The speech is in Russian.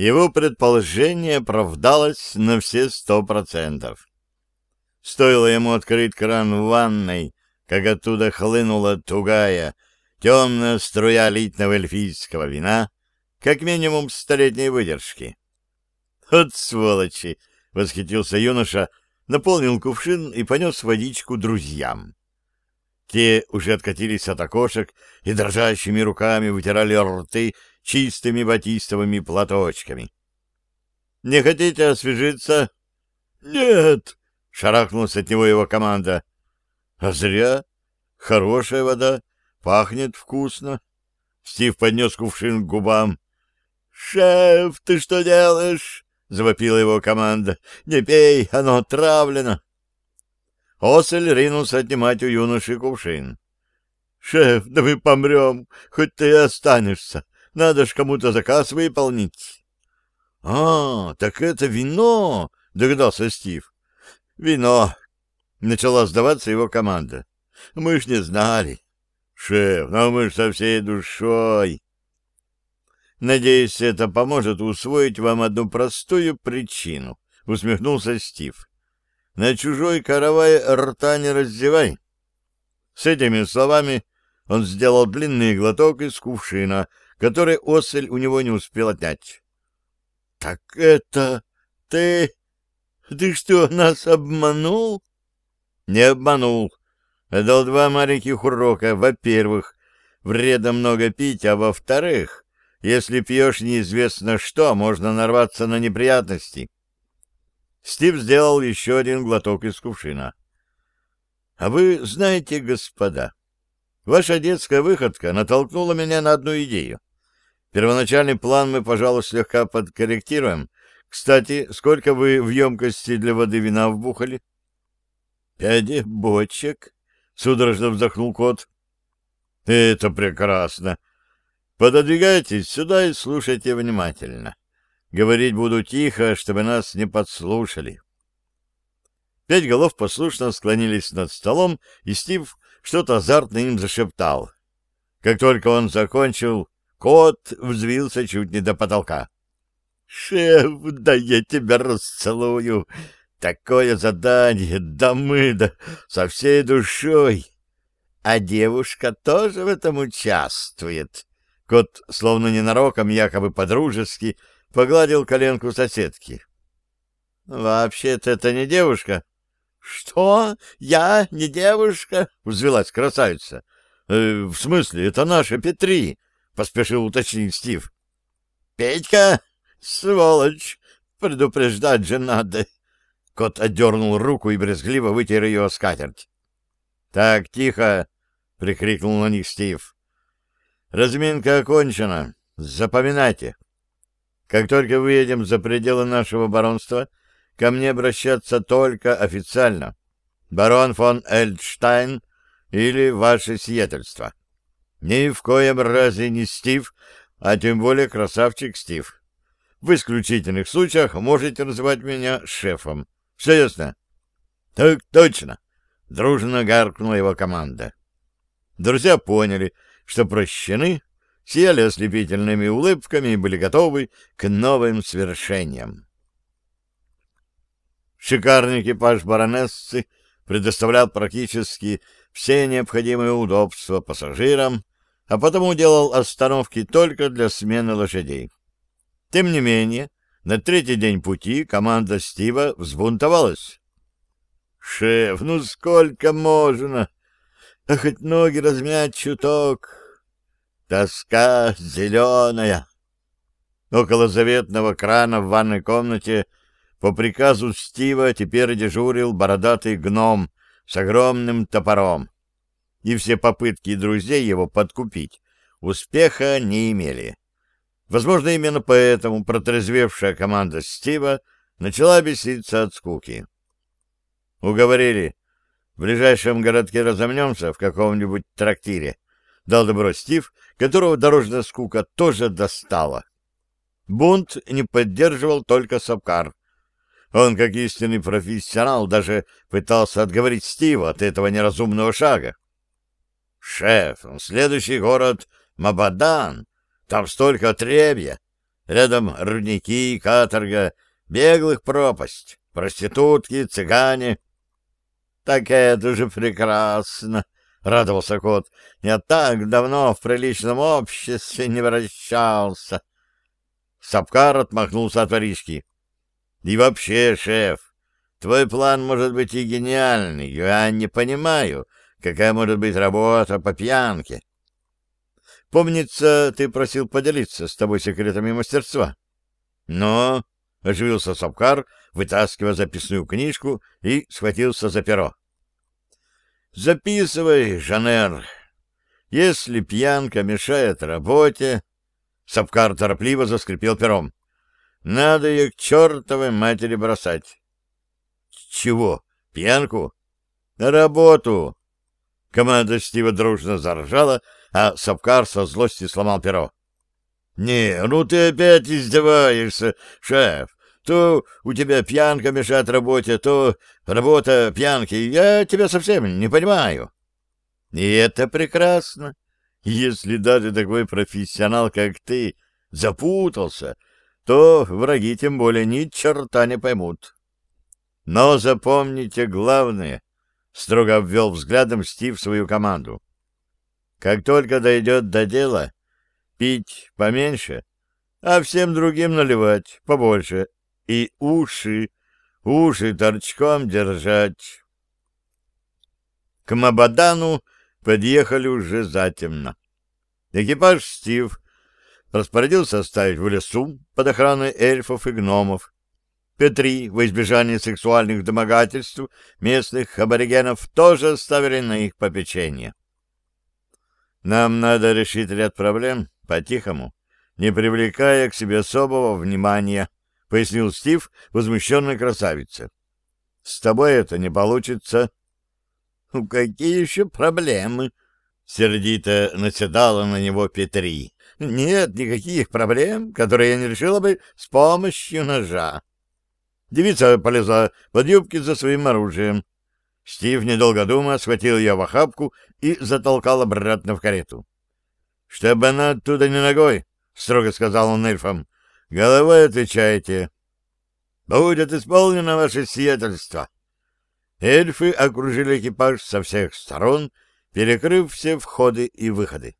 Его предположение оправдалось на все сто процентов. Стоило ему открыть кран в ванной, как оттуда хлынула тугая, темная струя литного эльфийского вина, как минимум столетней выдержки. «От сволочи!» — восхитился юноша, наполнил кувшин и понес водичку друзьям. Те уже откатились от окошек и дрожащими руками вытирали рты чистыми батистовыми платочками. — Не хотите освежиться? — Нет! — шарахнулась от него его команда. — А зря. Хорошая вода, пахнет вкусно. Стив поднес кувшин к губам. — Шеф, ты что делаешь? — завопила его команда. — Не пей, оно отравлено. Осель ринулся отнимать у юноши кувшин. — Шеф, да мы помрем, хоть ты и останешься. Надо ж кому-то заказ выполнить. — А, так это вино, — догадался Стив. — Вино, — начала сдаваться его команда. — Мы ж не знали. — Шеф, но мы ж со всей душой. Надеюсь, это поможет усвоить вам одну простую причину, — усмехнулся Стив. На чужой каравай рта не раздевай. С этими словами он сделал длинный глоток из кувшина, который осель у него не успел отнять. — Так это ты... Ты что, нас обманул? — Не обманул. Дал два маленьких урока. Во-первых, вреда много пить, а во-вторых, если пьешь неизвестно что, можно нарваться на неприятности. Стив сделал еще один глоток из кувшина. — А вы знаете, господа, ваша детская выходка натолкнула меня на одну идею. Первоначальный план мы, пожалуй, слегка подкорректируем. Кстати, сколько вы в емкости для воды вина вбухали? — Пять бочек, — судорожно вздохнул кот. — Это прекрасно. Пододвигайтесь сюда и слушайте внимательно. Говорить буду тихо, чтобы нас не подслушали. Пять голов послушно склонились над столом, и Стив что-то азартно им зашептал. Как только он закончил, кот взвился чуть не до потолка. — Шеф, да я тебя расцелую! Такое задание, да мы, да со всей душой! А девушка тоже в этом участвует. Кот, словно ненароком, якобы подружески, погладил коленку соседки. «Вообще-то это не девушка». «Что? Я не девушка?» — взвелась красавица. «Э, «В смысле, это наша Петри», — поспешил уточнить Стив. «Петька? Сволочь! Предупреждать же надо!» Кот отдернул руку и брезгливо вытер ее о скатерть. «Так, тихо!» — прикрикнул на них Стив. «Разминка окончена. Запоминайте. Как только выедем за пределы нашего баронства, ко мне обращаться только официально. Барон фон Эльдштайн или ваше сиятельство. Ни в коем разе не Стив, а тем более красавчик Стив. В исключительных случаях можете называть меня шефом. Все ясно? — Так точно! — дружно гаркнула его команда. Друзья поняли, что прощены, сияли ослепительными улыбками и были готовы к новым свершениям. Шикарный экипаж баронессы предоставлял практически все необходимые удобства пассажирам, а потому делал остановки только для смены лошадей. Тем не менее, на третий день пути команда Стива взбунтовалась. «Шеф, ну сколько можно? А хоть ноги размять чуток!» Тоска зеленая. Около заветного крана в ванной комнате по приказу Стива теперь дежурил бородатый гном с огромным топором. И все попытки друзей его подкупить успеха не имели. Возможно, именно поэтому протрезвевшая команда Стива начала беситься от скуки. Уговорили. В ближайшем городке разомнемся в каком-нибудь трактире. Дал добро Стив, которого дорожная скука тоже достала. Бунт не поддерживал только Сапкар. Он, как истинный профессионал, даже пытался отговорить Стива от этого неразумного шага. «Шеф, следующий город — Мабадан. Там столько требья. Рядом рудники, каторга, беглых пропасть, проститутки, цыгане. — Так это же прекрасно! — радовался кот. — Я так давно в приличном обществе не вращался. Сапкар отмахнулся от воришки. — И вообще, шеф, твой план может быть и гениальный. Я не понимаю, какая может быть работа по пьянке. Помнится, ты просил поделиться с тобой секретами мастерства. — Но... — оживился Сапкар, вытаскивая записную книжку и схватился за перо. «Записывай, Жанер. Если пьянка мешает работе...» Сапкар торопливо заскрипел пером. «Надо ее к чертовой матери бросать». «Чего? Пьянку?» «Работу!» Команда Стива дружно заржала, а Сапкар со злости сломал перо. «Не, ну ты опять издеваешься, шеф. То у тебя пьянка мешает работе, то работа пьянки. Я тебя совсем не понимаю». «И это прекрасно. Если даже такой профессионал, как ты, запутался, то враги тем более ни черта не поймут. Но запомните главное, — строго обвел взглядом Стив свою команду. Как только дойдет до дела, пить поменьше, а всем другим наливать побольше, и уши, уши торчком держать. К Мабадану подъехали уже затемно. Экипаж Стив распорядился оставить в лесу под охраной эльфов и гномов. Петри, во избежание сексуальных домогательств местных аборигенов, тоже оставили на их попечение. Нам надо решить ряд проблем по-тихому, не привлекая к себе особого внимания, — пояснил Стив возмущенной красавице. — С тобой это не получится. — Ну, какие еще проблемы? — сердито наседала на него Петри. — Нет никаких проблем, которые я не решила бы с помощью ножа. Девица полезла под юбки за своим оружием. Стив, недолго думая, схватил ее в охапку и затолкал обратно в карету. — Чтобы она оттуда не ногой, — строго сказал он эльфам, — головой отвечаете. — Будет исполнено ваше сиятельство. Эльфы окружили экипаж со всех сторон, перекрыв все входы и выходы.